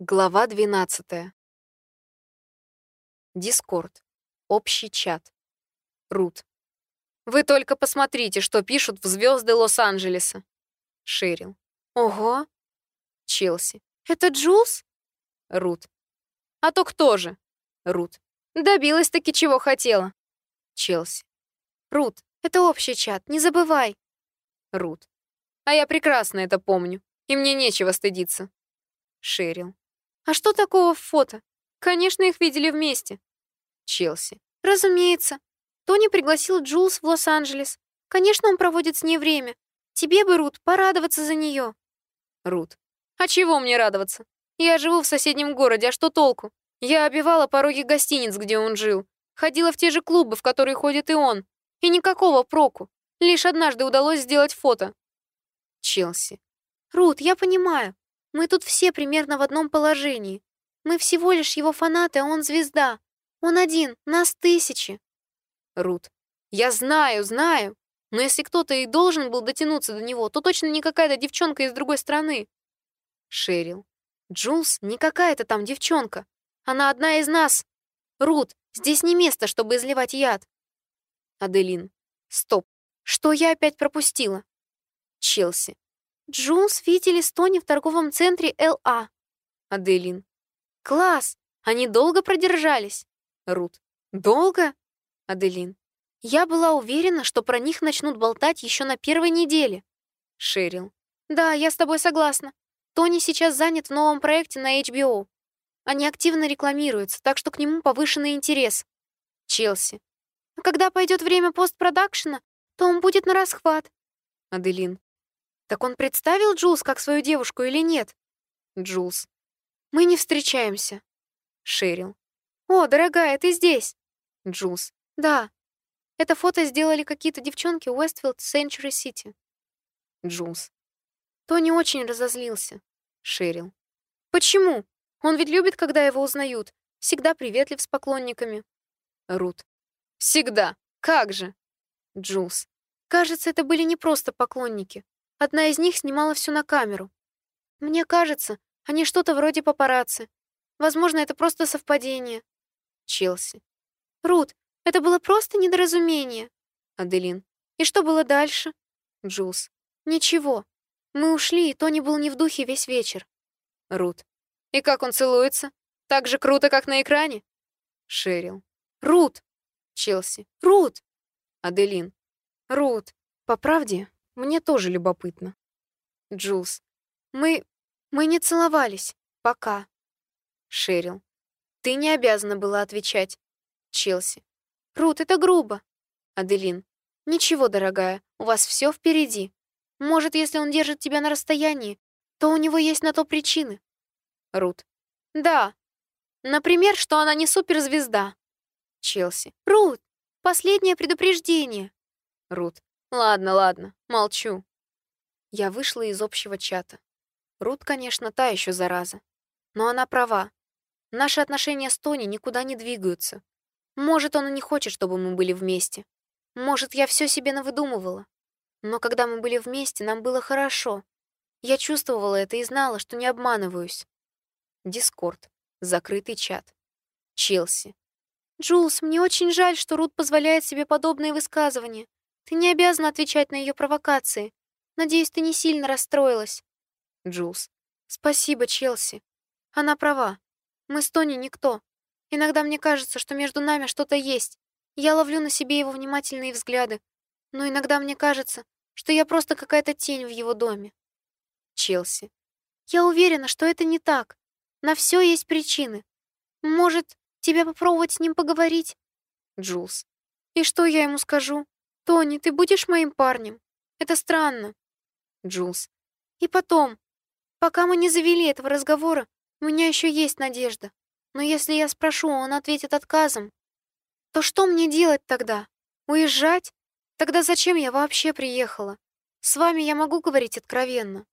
Глава 12. Дискорд. Общий чат. Рут. Вы только посмотрите, что пишут в звезды Лос-Анджелеса. Шерил. Ого. Челси. Это Джулс? Рут. А то кто же? Рут. Добилась-таки чего хотела. Челси. Рут, это общий чат, не забывай. Рут. А я прекрасно это помню, и мне нечего стыдиться. Шерил. А что такого в фото? Конечно, их видели вместе. Челси. Разумеется. Тони пригласил Джулс в Лос-Анджелес. Конечно, он проводит с ней время. Тебе бы, Рут, порадоваться за нее. Рут. А чего мне радоваться? Я живу в соседнем городе, а что толку? Я обивала пороги гостиниц, где он жил. Ходила в те же клубы, в которые ходит и он. И никакого проку. Лишь однажды удалось сделать фото. Челси. Рут, я понимаю. Мы тут все примерно в одном положении. Мы всего лишь его фанаты, а он звезда. Он один, нас тысячи. Рут. Я знаю, знаю. Но если кто-то и должен был дотянуться до него, то точно не какая-то девчонка из другой страны. Шерил. Джулс не какая-то там девчонка. Она одна из нас. Рут, здесь не место, чтобы изливать яд. Аделин. Стоп. Что я опять пропустила? Челси. Джулс видели с в торговом центре ЛА. Аделин. Класс! Они долго продержались. Рут. Долго? Аделин. Я была уверена, что про них начнут болтать еще на первой неделе. Шерил. Да, я с тобой согласна. Тони сейчас занят в новом проекте на HBO. Они активно рекламируются, так что к нему повышенный интерес. Челси. А когда пойдет время постпродакшена, то он будет нарасхват. Аделин. Так он представил Джулс как свою девушку или нет? Джулс. Мы не встречаемся. Шерил. О, дорогая, ты здесь? Джулс. Да. Это фото сделали какие-то девчонки Westfield Century City. Джулс. Тони очень разозлился. Шерил. Почему? Он ведь любит, когда его узнают. Всегда приветлив с поклонниками. Рут. Всегда. Как же? Джулс. Кажется, это были не просто поклонники. Одна из них снимала все на камеру. Мне кажется, они что-то вроде папарацци. Возможно, это просто совпадение. Челси. Рут, это было просто недоразумение. Аделин. И что было дальше? Джулс. Ничего. Мы ушли, и Тони был не в духе весь вечер. Рут. И как он целуется? Так же круто, как на экране? Шерил. Рут. Челси. Рут. Аделин. Рут. По правде, мне тоже любопытно. Джулс. Мы... мы не целовались. Пока. Шерил. Ты не обязана была отвечать. Челси. Рут, это грубо. Аделин. Ничего, дорогая, у вас все впереди. Может, если он держит тебя на расстоянии, то у него есть на то причины. Рут. Да. Например, что она не суперзвезда. Челси. Рут, последнее предупреждение. Рут. Ладно, ладно, молчу. Я вышла из общего чата. Рут, конечно, та еще зараза. Но она права. Наши отношения с Тони никуда не двигаются. Может, он и не хочет, чтобы мы были вместе. Может, я все себе навыдумывала. Но когда мы были вместе, нам было хорошо. Я чувствовала это и знала, что не обманываюсь. Дискорд. Закрытый чат. Челси. «Джулс, мне очень жаль, что Рут позволяет себе подобные высказывания. Ты не обязана отвечать на ее провокации. Надеюсь, ты не сильно расстроилась. Джулс. Спасибо, Челси. Она права. Мы с Тони никто. Иногда мне кажется, что между нами что-то есть. Я ловлю на себе его внимательные взгляды. Но иногда мне кажется, что я просто какая-то тень в его доме. Челси. Я уверена, что это не так. На все есть причины. Может, тебе попробовать с ним поговорить? Джулс. И что я ему скажу? «Тони, ты будешь моим парнем? Это странно». Джулс. «И потом, пока мы не завели этого разговора, у меня еще есть надежда. Но если я спрошу, он ответит отказом, то что мне делать тогда? Уезжать? Тогда зачем я вообще приехала? С вами я могу говорить откровенно».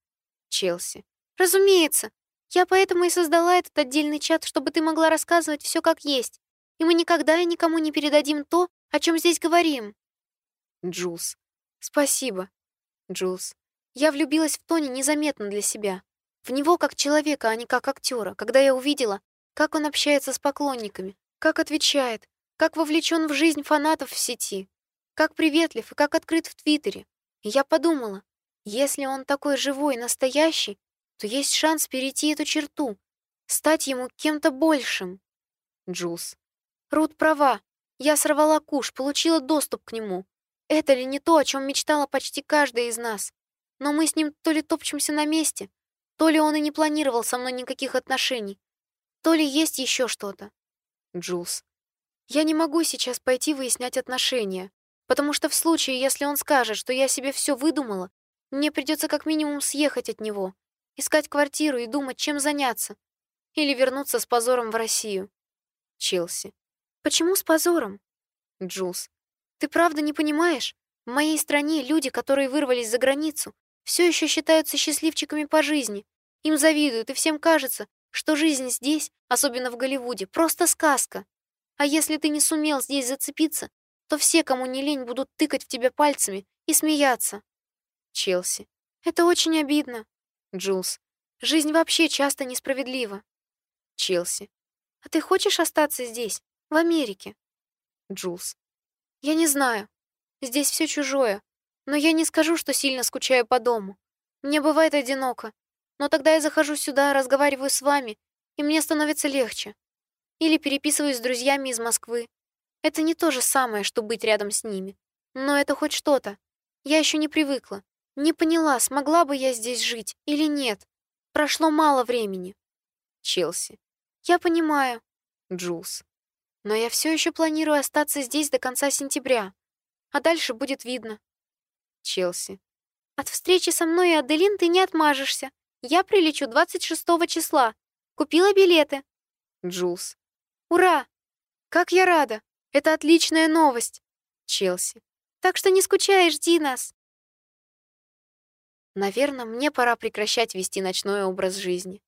Челси. «Разумеется. Я поэтому и создала этот отдельный чат, чтобы ты могла рассказывать все как есть. И мы никогда и никому не передадим то, о чем здесь говорим. Джулс. Спасибо. Джулс. Я влюбилась в Тони незаметно для себя. В него как человека, а не как актера, когда я увидела, как он общается с поклонниками, как отвечает, как вовлечен в жизнь фанатов в сети, как приветлив и как открыт в Твиттере. И я подумала, если он такой живой, настоящий, то есть шанс перейти эту черту, стать ему кем-то большим. Джулс. Рут права. Я сорвала куш, получила доступ к нему. Это ли не то, о чем мечтала почти каждая из нас? Но мы с ним то ли топчемся на месте, то ли он и не планировал со мной никаких отношений, то ли есть еще что-то. Джулс. Я не могу сейчас пойти выяснять отношения, потому что в случае, если он скажет, что я себе все выдумала, мне придется как минимум съехать от него, искать квартиру и думать, чем заняться. Или вернуться с позором в Россию. Челси. Почему с позором? Джулс. Ты правда не понимаешь? В моей стране люди, которые вырвались за границу, все еще считаются счастливчиками по жизни. Им завидуют, и всем кажется, что жизнь здесь, особенно в Голливуде, просто сказка. А если ты не сумел здесь зацепиться, то все, кому не лень, будут тыкать в тебя пальцами и смеяться. Челси. Это очень обидно. Джулс. Жизнь вообще часто несправедлива. Челси. А ты хочешь остаться здесь, в Америке? Джулс. Я не знаю. Здесь все чужое. Но я не скажу, что сильно скучаю по дому. Мне бывает одиноко. Но тогда я захожу сюда, разговариваю с вами, и мне становится легче. Или переписываюсь с друзьями из Москвы. Это не то же самое, что быть рядом с ними. Но это хоть что-то. Я еще не привыкла. Не поняла, смогла бы я здесь жить или нет. Прошло мало времени. Челси. Я понимаю. Джулс. Но я все еще планирую остаться здесь до конца сентября. А дальше будет видно. Челси. От встречи со мной и Аделин ты не отмажешься. Я прилечу 26 числа. Купила билеты. Джулс. Ура! Как я рада! Это отличная новость. Челси. Так что не скучай, жди нас. Наверное, мне пора прекращать вести ночной образ жизни.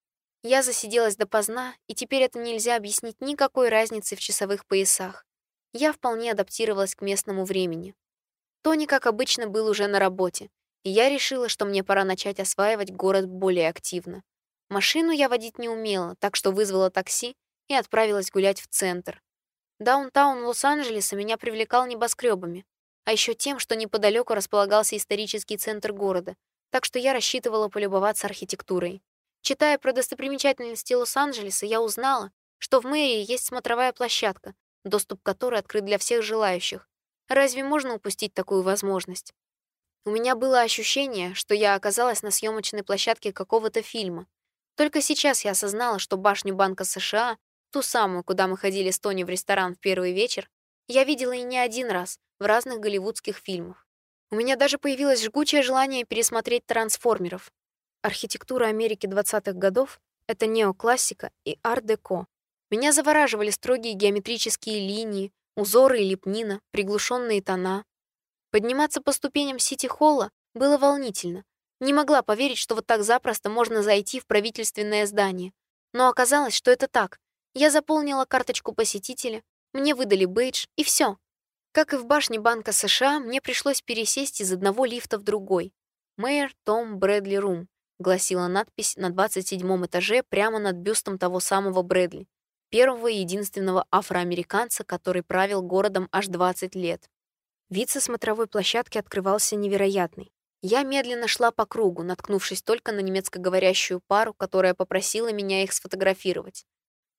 Я засиделась допоздна, и теперь это нельзя объяснить никакой разницы в часовых поясах. Я вполне адаптировалась к местному времени. Тони, как обычно, был уже на работе, и я решила, что мне пора начать осваивать город более активно. Машину я водить не умела, так что вызвала такси и отправилась гулять в центр. Даунтаун Лос-Анджелеса меня привлекал небоскребами, а еще тем, что неподалеку располагался исторический центр города, так что я рассчитывала полюбоваться архитектурой. Читая про достопримечательности Лос-Анджелеса, я узнала, что в мэрии есть смотровая площадка, доступ к которой открыт для всех желающих. Разве можно упустить такую возможность? У меня было ощущение, что я оказалась на съемочной площадке какого-то фильма. Только сейчас я осознала, что башню Банка США, ту самую, куда мы ходили с Тони в ресторан в первый вечер, я видела и не один раз в разных голливудских фильмах. У меня даже появилось жгучее желание пересмотреть «Трансформеров». Архитектура Америки 20-х годов — это неоклассика и ар-деко. Меня завораживали строгие геометрические линии, узоры и лепнина, приглушенные тона. Подниматься по ступеням Сити-холла было волнительно. Не могла поверить, что вот так запросто можно зайти в правительственное здание. Но оказалось, что это так. Я заполнила карточку посетителя, мне выдали бейдж, и все. Как и в башне Банка США, мне пришлось пересесть из одного лифта в другой. «Мэйр Том Брэдли Рум», гласила надпись на 27 этаже прямо над бюстом того самого Брэдли, первого и единственного афроамериканца, который правил городом аж 20 лет. Вид со смотровой площадки открывался невероятный. Я медленно шла по кругу, наткнувшись только на немецкоговорящую пару, которая попросила меня их сфотографировать.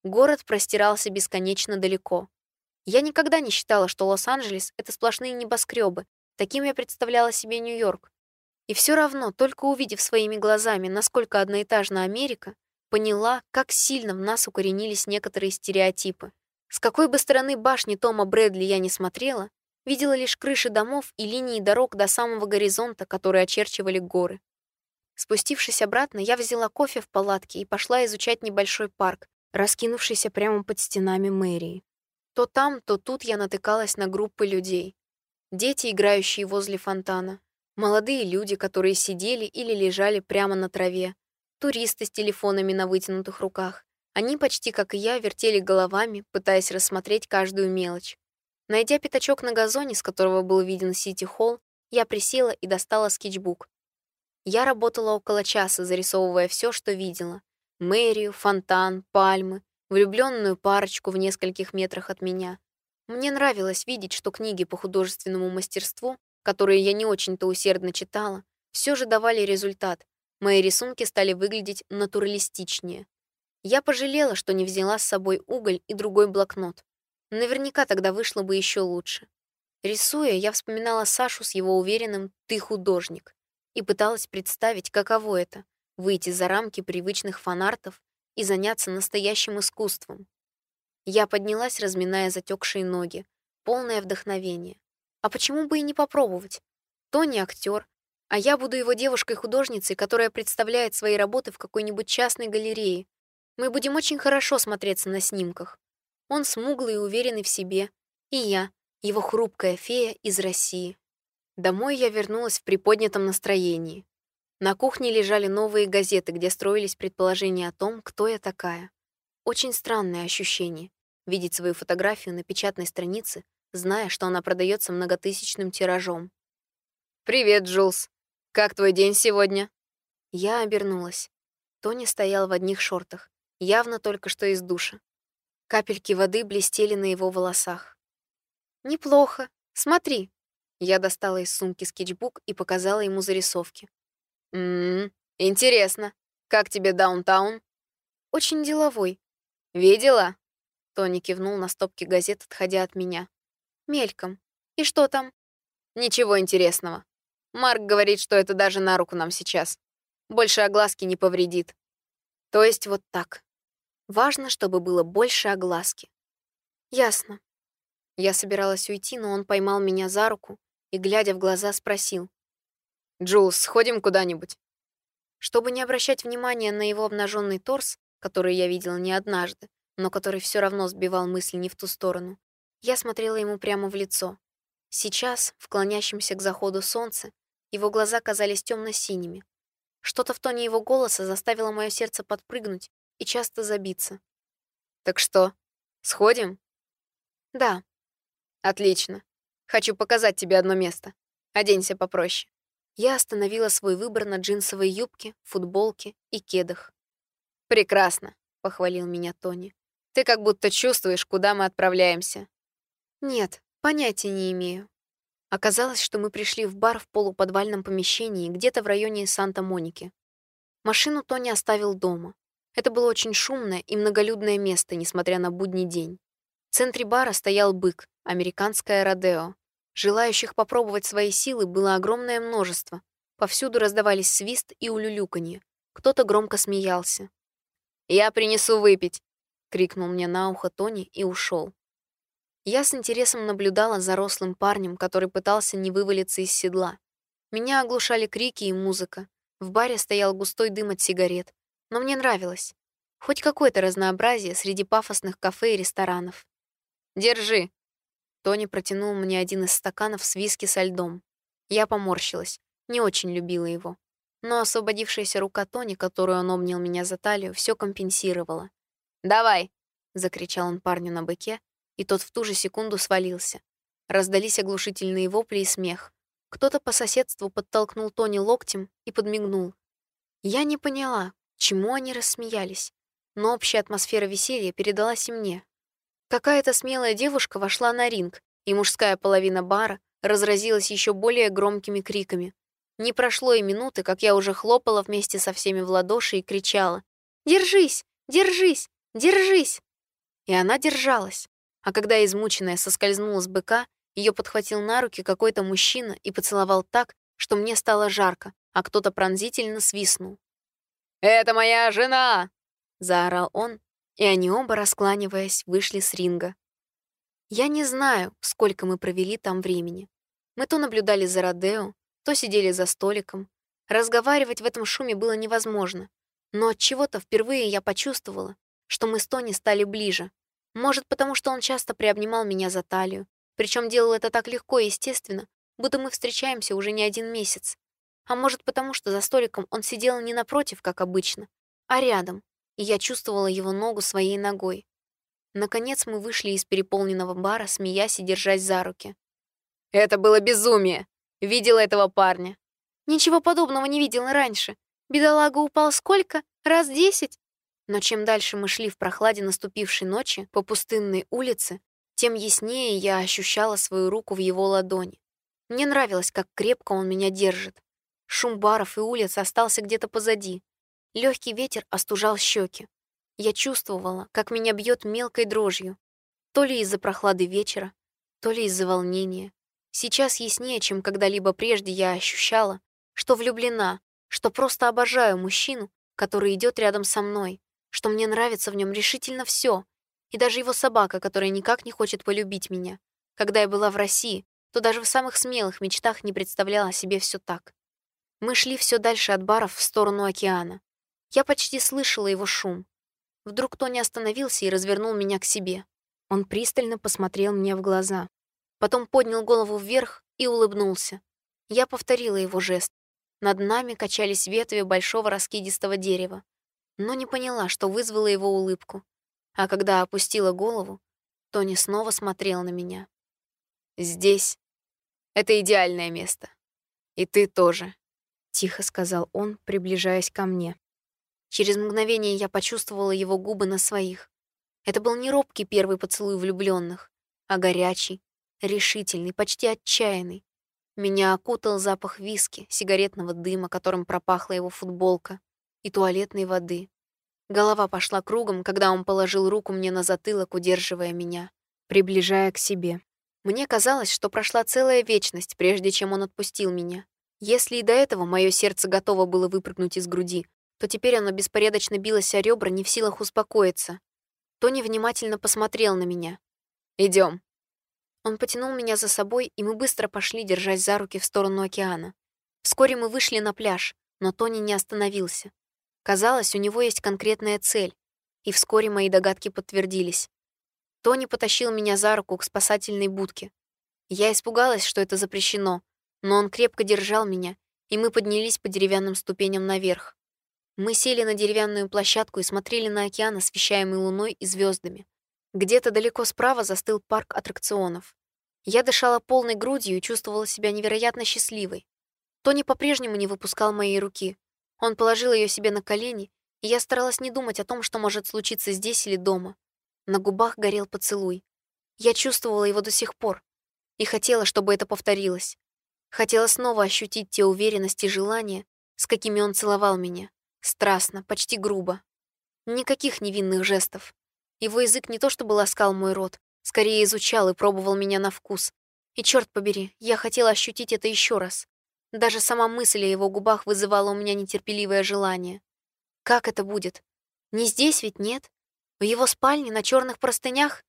Город простирался бесконечно далеко. Я никогда не считала, что Лос-Анджелес — это сплошные небоскребы. Таким я представляла себе Нью-Йорк. И все равно, только увидев своими глазами, насколько одноэтажна Америка, поняла, как сильно в нас укоренились некоторые стереотипы. С какой бы стороны башни Тома Брэдли я не смотрела, видела лишь крыши домов и линии дорог до самого горизонта, которые очерчивали горы. Спустившись обратно, я взяла кофе в палатке и пошла изучать небольшой парк, раскинувшийся прямо под стенами мэрии. То там, то тут я натыкалась на группы людей. Дети, играющие возле фонтана, молодые люди, которые сидели или лежали прямо на траве, туристы с телефонами на вытянутых руках. Они почти как и я вертели головами, пытаясь рассмотреть каждую мелочь. Найдя пятачок на газоне, с которого был виден Сити-холл, я присела и достала скетчбук. Я работала около часа, зарисовывая все, что видела. Мэрию, фонтан, пальмы, влюбленную парочку в нескольких метрах от меня. Мне нравилось видеть, что книги по художественному мастерству, которые я не очень-то усердно читала, все же давали результат. Мои рисунки стали выглядеть натуралистичнее. Я пожалела, что не взяла с собой уголь и другой блокнот. Наверняка тогда вышло бы еще лучше. Рисуя, я вспоминала Сашу с его уверенным «ты художник» и пыталась представить, каково это — выйти за рамки привычных фанартов и заняться настоящим искусством. Я поднялась, разминая затекшие ноги, полное вдохновение. А почему бы и не попробовать? Тони — актер, а я буду его девушкой-художницей, которая представляет свои работы в какой-нибудь частной галерее. Мы будем очень хорошо смотреться на снимках. Он смуглый и уверенный в себе, и я, его хрупкая фея из России. Домой я вернулась в приподнятом настроении. На кухне лежали новые газеты, где строились предположения о том, кто я такая. Очень странное ощущение — видеть свою фотографию на печатной странице, зная, что она продается многотысячным тиражом. «Привет, Джулс. Как твой день сегодня?» Я обернулась. Тони стоял в одних шортах, явно только что из душа. Капельки воды блестели на его волосах. «Неплохо. Смотри». Я достала из сумки скетчбук и показала ему зарисовки. «Ммм, интересно. Как тебе даунтаун?» «Очень деловой». «Видела?» Тони кивнул на стопки газет, отходя от меня. «Мельком. И что там?» «Ничего интересного. Марк говорит, что это даже на руку нам сейчас. Больше огласки не повредит. То есть вот так. Важно, чтобы было больше огласки. Ясно. Я собиралась уйти, но он поймал меня за руку и, глядя в глаза, спросил. «Джулс, сходим куда-нибудь?» Чтобы не обращать внимания на его обнаженный торс, который я видела не однажды, но который все равно сбивал мысли не в ту сторону, я смотрела ему прямо в лицо. Сейчас, в клонящемся к заходу солнце, его глаза казались темно-синими. Что-то в тоне его голоса заставило мое сердце подпрыгнуть и часто забиться. «Так что, сходим?» «Да». «Отлично. Хочу показать тебе одно место. Оденься попроще». Я остановила свой выбор на джинсовой юбке, футболке и кедах. «Прекрасно», — похвалил меня Тони. «Ты как будто чувствуешь, куда мы отправляемся». «Нет, понятия не имею». Оказалось, что мы пришли в бар в полуподвальном помещении, где-то в районе Санта-Моники. Машину Тони оставил дома. Это было очень шумное и многолюдное место, несмотря на будний день. В центре бара стоял бык, американское родео. Желающих попробовать свои силы было огромное множество. Повсюду раздавались свист и улюлюканье. Кто-то громко смеялся. «Я принесу выпить!» — крикнул мне на ухо Тони и ушел. Я с интересом наблюдала за рослым парнем, который пытался не вывалиться из седла. Меня оглушали крики и музыка. В баре стоял густой дым от сигарет но мне нравилось. Хоть какое-то разнообразие среди пафосных кафе и ресторанов. «Держи!» Тони протянул мне один из стаканов с виски со льдом. Я поморщилась, не очень любила его. Но освободившаяся рука Тони, которую он обнял меня за талию, все компенсировала. «Давай!» — закричал он парню на быке, и тот в ту же секунду свалился. Раздались оглушительные вопли и смех. Кто-то по соседству подтолкнул Тони локтем и подмигнул. Я не поняла, Чему они рассмеялись? Но общая атмосфера веселья передалась и мне. Какая-то смелая девушка вошла на ринг, и мужская половина бара разразилась еще более громкими криками. Не прошло и минуты, как я уже хлопала вместе со всеми в ладоши и кричала «Держись! Держись! Держись!» И она держалась. А когда измученная соскользнула с быка, ее подхватил на руки какой-то мужчина и поцеловал так, что мне стало жарко, а кто-то пронзительно свистнул. «Это моя жена!» — заорал он, и они оба, раскланиваясь, вышли с ринга. Я не знаю, сколько мы провели там времени. Мы то наблюдали за Родео, то сидели за столиком. Разговаривать в этом шуме было невозможно. Но от чего-то впервые я почувствовала, что мы с Тони стали ближе. Может, потому что он часто приобнимал меня за талию, причем делал это так легко и естественно, будто мы встречаемся уже не один месяц. А может, потому что за столиком он сидел не напротив, как обычно, а рядом, и я чувствовала его ногу своей ногой. Наконец мы вышли из переполненного бара, смеясь и держась за руки. «Это было безумие! Видела этого парня?» Ничего подобного не видела раньше. Бедолага упал сколько? Раз десять? Но чем дальше мы шли в прохладе наступившей ночи по пустынной улице, тем яснее я ощущала свою руку в его ладони. Мне нравилось, как крепко он меня держит. Шум баров и улиц остался где-то позади. Легкий ветер остужал щеки. Я чувствовала, как меня бьет мелкой дрожью. То ли из-за прохлады вечера, то ли из-за волнения. Сейчас яснее, чем когда-либо прежде я ощущала, что влюблена, что просто обожаю мужчину, который идет рядом со мной, что мне нравится в нем решительно все, и даже его собака, которая никак не хочет полюбить меня. Когда я была в России, то даже в самых смелых мечтах не представляла себе все так. Мы шли все дальше от баров в сторону океана. Я почти слышала его шум. Вдруг Тони остановился и развернул меня к себе. Он пристально посмотрел мне в глаза. Потом поднял голову вверх и улыбнулся. Я повторила его жест. Над нами качались ветви большого раскидистого дерева, но не поняла, что вызвало его улыбку. А когда опустила голову, Тони снова смотрел на меня. «Здесь. Это идеальное место. И ты тоже», — тихо сказал он, приближаясь ко мне. Через мгновение я почувствовала его губы на своих. Это был не робкий первый поцелуй влюбленных, а горячий, решительный, почти отчаянный. Меня окутал запах виски, сигаретного дыма, которым пропахла его футболка, и туалетной воды. Голова пошла кругом, когда он положил руку мне на затылок, удерживая меня, приближая к себе. Мне казалось, что прошла целая вечность, прежде чем он отпустил меня. Если и до этого мое сердце готово было выпрыгнуть из груди, то теперь оно беспорядочно билось о ребра, не в силах успокоиться. Тони внимательно посмотрел на меня. Идем. Он потянул меня за собой, и мы быстро пошли, держась за руки в сторону океана. Вскоре мы вышли на пляж, но Тони не остановился. Казалось, у него есть конкретная цель, и вскоре мои догадки подтвердились. Тони потащил меня за руку к спасательной будке. Я испугалась, что это запрещено, но он крепко держал меня, и мы поднялись по деревянным ступеням наверх. Мы сели на деревянную площадку и смотрели на океан, освещаемый луной и звездами. Где-то далеко справа застыл парк аттракционов. Я дышала полной грудью и чувствовала себя невероятно счастливой. Тони по-прежнему не выпускал моей руки. Он положил ее себе на колени, и я старалась не думать о том, что может случиться здесь или дома. На губах горел поцелуй. Я чувствовала его до сих пор и хотела, чтобы это повторилось. Хотела снова ощутить те уверенности и желания, с какими он целовал меня. Страстно, почти грубо. Никаких невинных жестов. Его язык не то чтобы ласкал мой рот, скорее изучал и пробовал меня на вкус. И черт побери, я хотела ощутить это еще раз. Даже сама мысль о его губах вызывала у меня нетерпеливое желание. Как это будет? Не здесь ведь нет? В его спальне на черных простынях?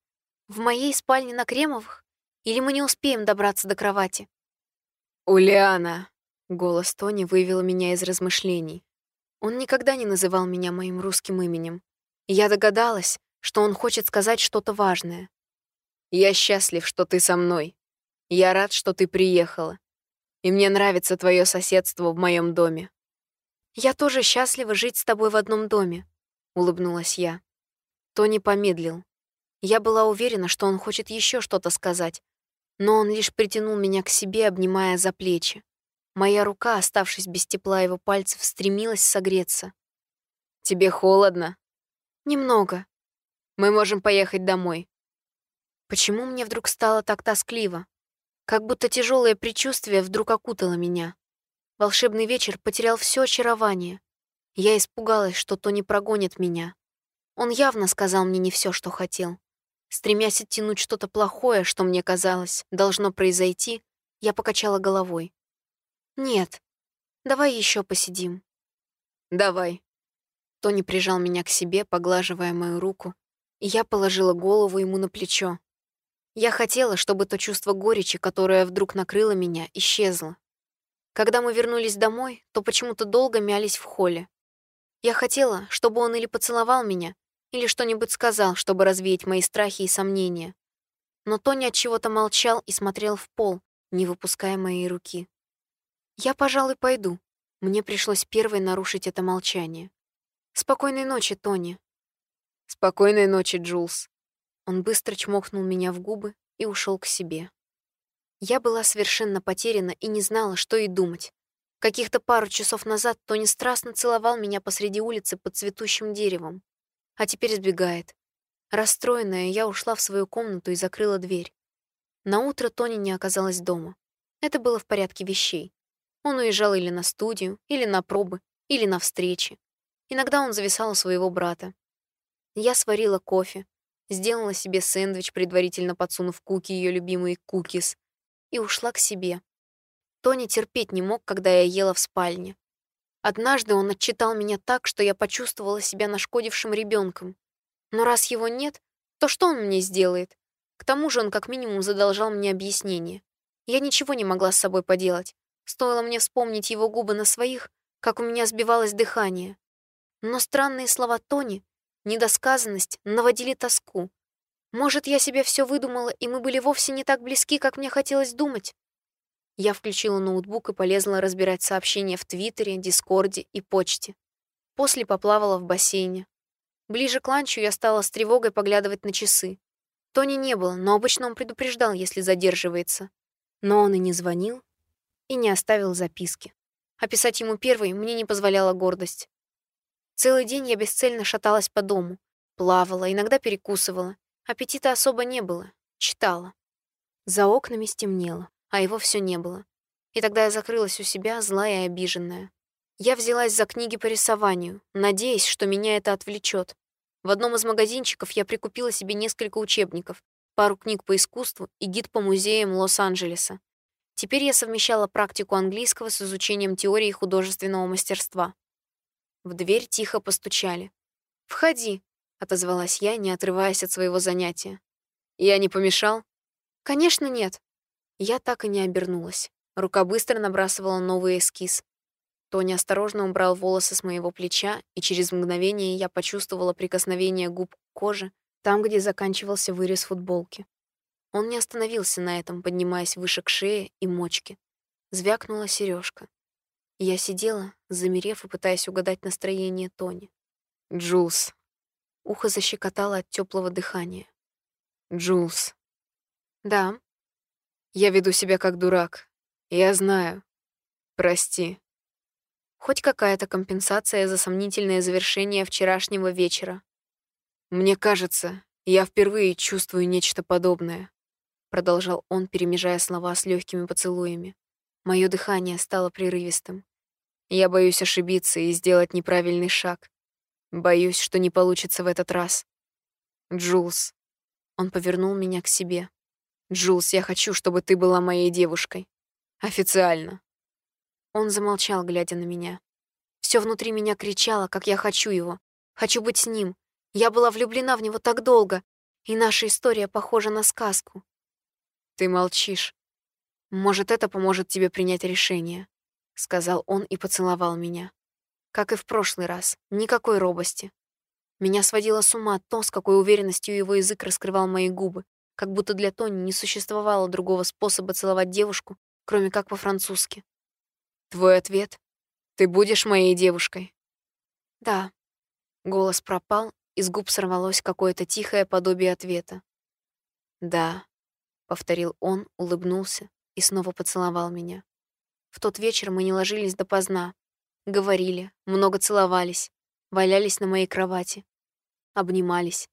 В моей спальне на кремовых? Или мы не успеем добраться до кровати? «Улиана!» — голос Тони вывел меня из размышлений. Он никогда не называл меня моим русским именем. я догадалась, что он хочет сказать что-то важное. «Я счастлив, что ты со мной. Я рад, что ты приехала. И мне нравится твое соседство в моем доме». «Я тоже счастлива жить с тобой в одном доме», — улыбнулась я. Тони помедлил. Я была уверена, что он хочет еще что-то сказать, но он лишь притянул меня к себе, обнимая за плечи. Моя рука, оставшись без тепла его пальцев, стремилась согреться. «Тебе холодно?» «Немного. Мы можем поехать домой». Почему мне вдруг стало так тоскливо? Как будто тяжелое предчувствие вдруг окутало меня. Волшебный вечер потерял все очарование. Я испугалась, что то не прогонит меня. Он явно сказал мне не все, что хотел. Стремясь оттянуть что-то плохое, что мне казалось, должно произойти, я покачала головой. «Нет, давай еще посидим». «Давай». Тони прижал меня к себе, поглаживая мою руку, и я положила голову ему на плечо. Я хотела, чтобы то чувство горечи, которое вдруг накрыло меня, исчезло. Когда мы вернулись домой, то почему-то долго мялись в холле. Я хотела, чтобы он или поцеловал меня, или что-нибудь сказал, чтобы развеять мои страхи и сомнения. Но Тони от чего-то молчал и смотрел в пол, не выпуская моей руки. Я, пожалуй, пойду. Мне пришлось первой нарушить это молчание. Спокойной ночи, Тони. Спокойной ночи, Джулс. Он быстро чмокнул меня в губы и ушел к себе. Я была совершенно потеряна и не знала, что и думать. Каких-то пару часов назад Тони страстно целовал меня посреди улицы под цветущим деревом, а теперь сбегает. Расстроенная, я ушла в свою комнату и закрыла дверь. На утро Тони не оказалась дома. Это было в порядке вещей. Он уезжал или на студию, или на пробы, или на встречи. Иногда он зависал у своего брата. Я сварила кофе, сделала себе сэндвич, предварительно подсунув Куки ее любимые кукис, и ушла к себе. Тони терпеть не мог, когда я ела в спальне. Однажды он отчитал меня так, что я почувствовала себя нашкодившим ребенком. Но раз его нет, то что он мне сделает? К тому же он как минимум задолжал мне объяснение. Я ничего не могла с собой поделать. Стоило мне вспомнить его губы на своих, как у меня сбивалось дыхание. Но странные слова Тони, недосказанность наводили тоску. Может, я себе все выдумала, и мы были вовсе не так близки, как мне хотелось думать? Я включила ноутбук и полезла разбирать сообщения в Твиттере, Дискорде и почте. После поплавала в бассейне. Ближе к ланчу я стала с тревогой поглядывать на часы. Тони не было, но обычно он предупреждал, если задерживается. Но он и не звонил, и не оставил записки. Описать ему первой мне не позволяла гордость. Целый день я бесцельно шаталась по дому, плавала, иногда перекусывала. Аппетита особо не было, читала. За окнами стемнело а его все не было. И тогда я закрылась у себя, злая и обиженная. Я взялась за книги по рисованию, надеясь, что меня это отвлечет. В одном из магазинчиков я прикупила себе несколько учебников, пару книг по искусству и гид по музеям Лос-Анджелеса. Теперь я совмещала практику английского с изучением теории художественного мастерства. В дверь тихо постучали. «Входи», — отозвалась я, не отрываясь от своего занятия. «Я не помешал?» «Конечно, нет», я так и не обернулась. Рука быстро набрасывала новый эскиз. Тони осторожно убрал волосы с моего плеча, и через мгновение я почувствовала прикосновение губ к коже, там, где заканчивался вырез футболки. Он не остановился на этом, поднимаясь выше к шее и мочке. Звякнула сережка. Я сидела, замерев и пытаясь угадать настроение Тони. «Джулс». Ухо защекотало от теплого дыхания. «Джулс». «Да». Я веду себя как дурак. Я знаю. Прости. Хоть какая-то компенсация за сомнительное завершение вчерашнего вечера. Мне кажется, я впервые чувствую нечто подобное, продолжал он, перемежая слова с легкими поцелуями. Мое дыхание стало прерывистым. Я боюсь ошибиться и сделать неправильный шаг. Боюсь, что не получится в этот раз. Джулс. Он повернул меня к себе. «Джулс, я хочу, чтобы ты была моей девушкой. Официально». Он замолчал, глядя на меня. Все внутри меня кричало, как я хочу его. Хочу быть с ним. Я была влюблена в него так долго, и наша история похожа на сказку. Ты молчишь. Может, это поможет тебе принять решение, сказал он и поцеловал меня. Как и в прошлый раз, никакой робости. Меня сводило с ума то, с какой уверенностью его язык раскрывал мои губы, как будто для Тони не существовало другого способа целовать девушку, кроме как по-французски. «Твой ответ? Ты будешь моей девушкой?» «Да». Голос пропал, из губ сорвалось какое-то тихое подобие ответа. «Да», — повторил он, улыбнулся и снова поцеловал меня. В тот вечер мы не ложились допоздна, говорили, много целовались, валялись на моей кровати, обнимались.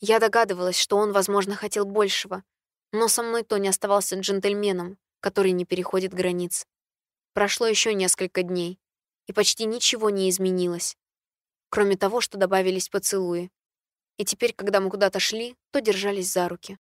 Я догадывалась, что он, возможно, хотел большего, но со мной Тони оставался джентльменом, который не переходит границ. Прошло еще несколько дней, и почти ничего не изменилось, кроме того, что добавились поцелуи. И теперь, когда мы куда-то шли, то держались за руки.